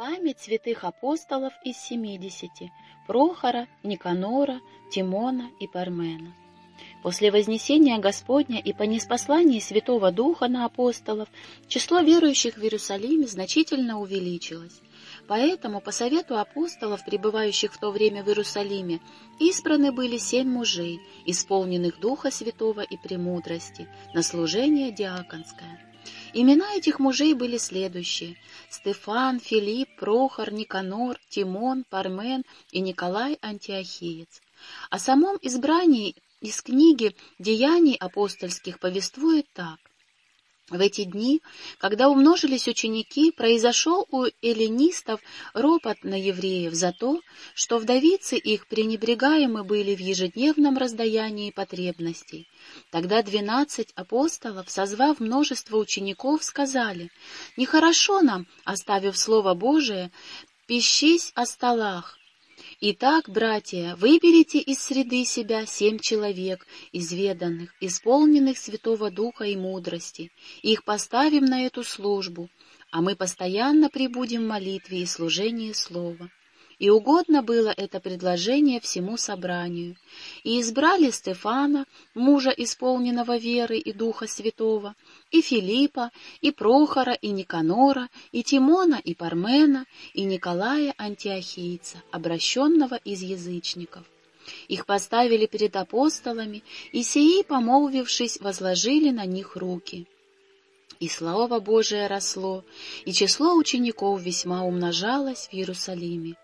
Память святых апостолов из семидесяти — Прохора, Никанора, Тимона и Пармена. После вознесения Господня и по неспослании Святого Духа на апостолов число верующих в Иерусалиме значительно увеличилось. Поэтому, по совету апостолов, пребывающих в то время в Иерусалиме, избраны были семь мужей, исполненных Духа Святого и премудрости, на служение диаконское. Имена этих мужей были следующие — Стефан, Филипп, Прохор, Никанор, Тимон, Пармен и Николай Антиохиец. О самом избрании из книги «Деяний апостольских» повествует так. В эти дни, когда умножились ученики, произошел у эллинистов ропот на евреев за то, что вдовицы их пренебрегаемы были в ежедневном раздаянии потребностей. Тогда двенадцать апостолов, созвав множество учеников, сказали, «Нехорошо нам, оставив Слово Божие, пищись о столах, Итак, братья, выберите из среды себя семь человек, изведанных, исполненных Святого Духа и мудрости, их поставим на эту службу, а мы постоянно прибудем в молитве и служении Слова. И угодно было это предложение всему собранию. И избрали Стефана, мужа исполненного веры и Духа Святого, и Филиппа, и Прохора, и Никанора, и Тимона, и Пармена, и Николая Антиохийца, обращенного из язычников. Их поставили перед апостолами, и сии, помолвившись, возложили на них руки. И Слово Божие росло, и число учеников весьма умножалось в Иерусалиме.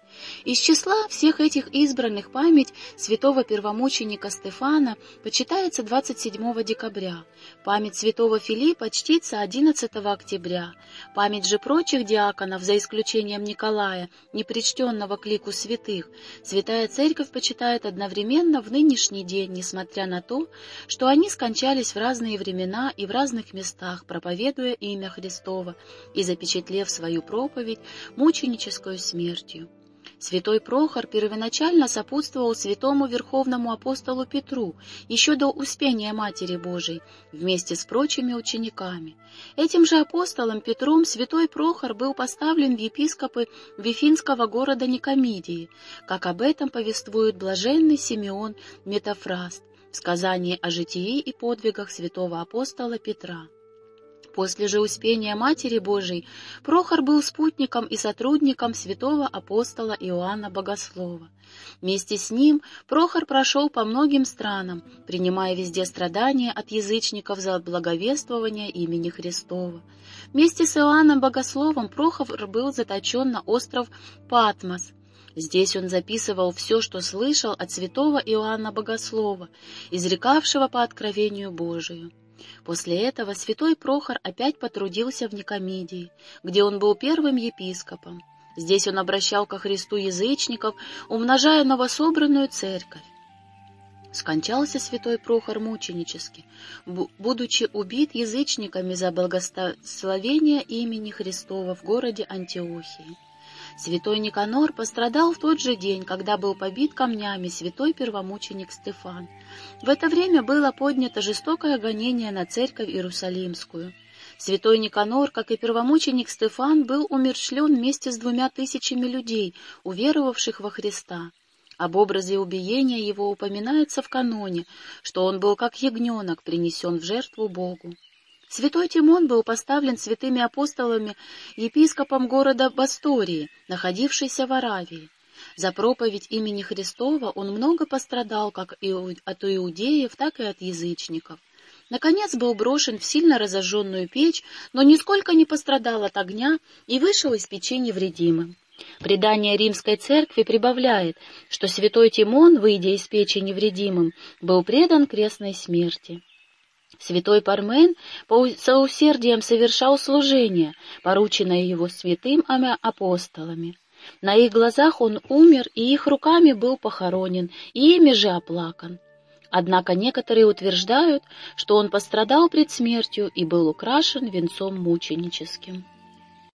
Из числа всех этих избранных память святого первомученика Стефана почитается 27 декабря, память святого Филиппа чтится 11 октября, память же прочих диаконов, за исключением Николая, непричтенного к лику святых, Святая Церковь почитает одновременно в нынешний день, несмотря на то, что они скончались в разные времена и в разных местах, проповедуя имя Христова и запечатлев свою проповедь мученическую смертью. Святой Прохор первоначально сопутствовал святому верховному апостолу Петру еще до успения Матери Божией вместе с прочими учениками. Этим же апостолом Петром святой Прохор был поставлен в епископы Вифинского города Никомидии, как об этом повествует блаженный Симеон Метафраст в сказании о житии и подвигах святого апостола Петра. После же успения Матери Божией Прохор был спутником и сотрудником святого апостола Иоанна Богослова. Вместе с ним Прохор прошел по многим странам, принимая везде страдания от язычников за благовествование имени Христова. Вместе с Иоанном Богословом Прохор был заточен на остров Патмос, Здесь он записывал все, что слышал от святого Иоанна Богослова, изрекавшего по откровению Божию. После этого святой Прохор опять потрудился в Никомидии, где он был первым епископом. Здесь он обращал ко Христу язычников, умножая новособранную церковь. Скончался святой Прохор мученически, будучи убит язычниками за благословение имени Христова в городе Антиохии. Святой Никанор пострадал в тот же день, когда был побит камнями святой первомученик Стефан. В это время было поднято жестокое гонение на церковь Иерусалимскую. Святой Никанор, как и первомученик Стефан, был умерщвлен вместе с двумя тысячами людей, уверовавших во Христа. Об образе убиения его упоминается в каноне, что он был как ягненок, принесен в жертву Богу. Святой Тимон был поставлен святыми апостолами епископом города Бастории, находившейся в Аравии. За проповедь имени Христова он много пострадал как и от иудеев, так и от язычников. Наконец был брошен в сильно разожженную печь, но нисколько не пострадал от огня и вышел из печи невредимым. Предание римской церкви прибавляет, что святой Тимон, выйдя из печи невредимым, был предан крестной смерти. Святой Пармен по соусердием совершал служение, порученное его святым апостолами. На их глазах он умер, и их руками был похоронен, и ими же оплакан. Однако некоторые утверждают, что он пострадал пред смертью и был украшен венцом мученическим.